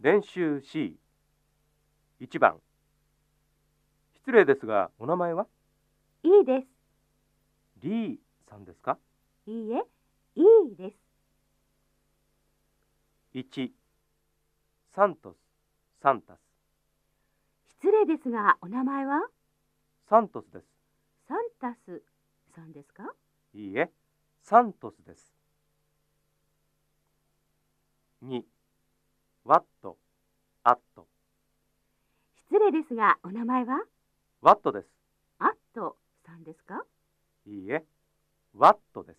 練習 C1 番。失礼ですがお名前は？いいです。リーさんですか？いいえ、いいです。1サントス。サンタス。失礼ですが、お名前は？サントスです。サンタスさんですか？いいえサントスです。2ワットアット失礼ですが、お名前は？ワットです。アットさんですか？いいえ。ワットです。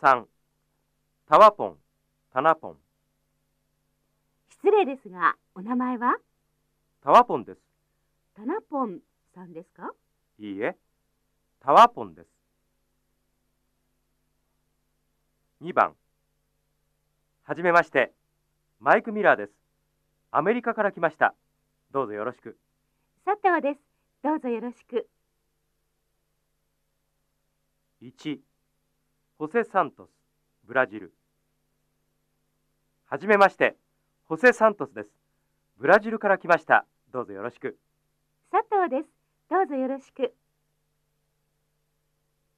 3タワポンタナポン失礼ですが、お名前は？タワポンです。タナポンさんですか？いいえ。タワポンです。2番はじめまして。マイク・ミラーです。アメリカから来ました。どうぞよろしく。佐藤です。どうぞよろしく。1ホセ・サントスブラジル。はじめましてホセ・サントスです。ブラジルから来ました。どうぞよろしく。佐藤です。どうぞよろしく。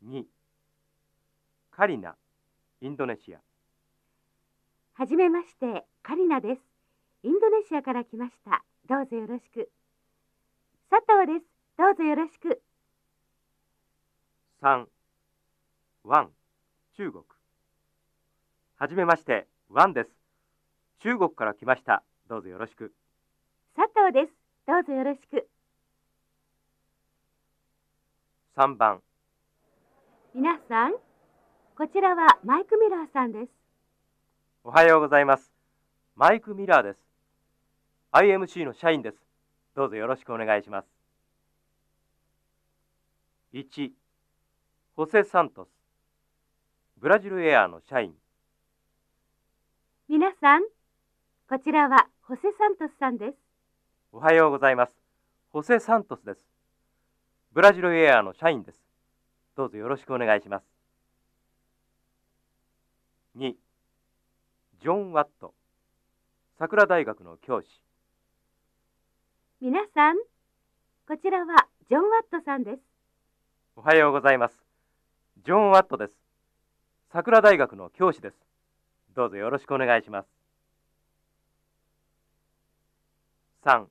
2カリナインドネシアはじめまして、カリナです。インドネシアから来ました。どうぞよろしく。佐藤です。どうぞよろしく。3ワン中国はじめましてワンです中国から来ましたどうぞよろしく佐藤です。どうぞよろしく。3番皆さん、こちらはマイク・ミラーさんです。おはようございます。マイク・ミラーです。IMC の社員です。どうぞよろしくお願いします。1ホセ・サントス。ブラジルエアの社員。皆さん、こちらはホセ・サントスさんです。おはようございます。ホセ・サントスです。ブラジルエアの社員です。どうぞよろしくお願いします。2ジョン・ワット桜大学の教師。皆さん、こちらはジョン・ワットさんです。おはようございます。ジョン・ワットです。桜大学の教師です。どうぞよろしくお願いします。3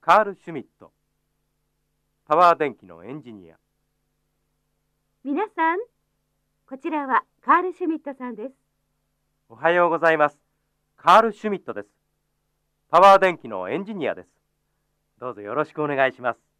カール・シュミット。パワー電機のエンジニア。皆さん、こちらはカール・シュミットさんです。おはようございます。カール・シュミットです。パワー電機のエンジニアです。どうぞよろしくお願いします。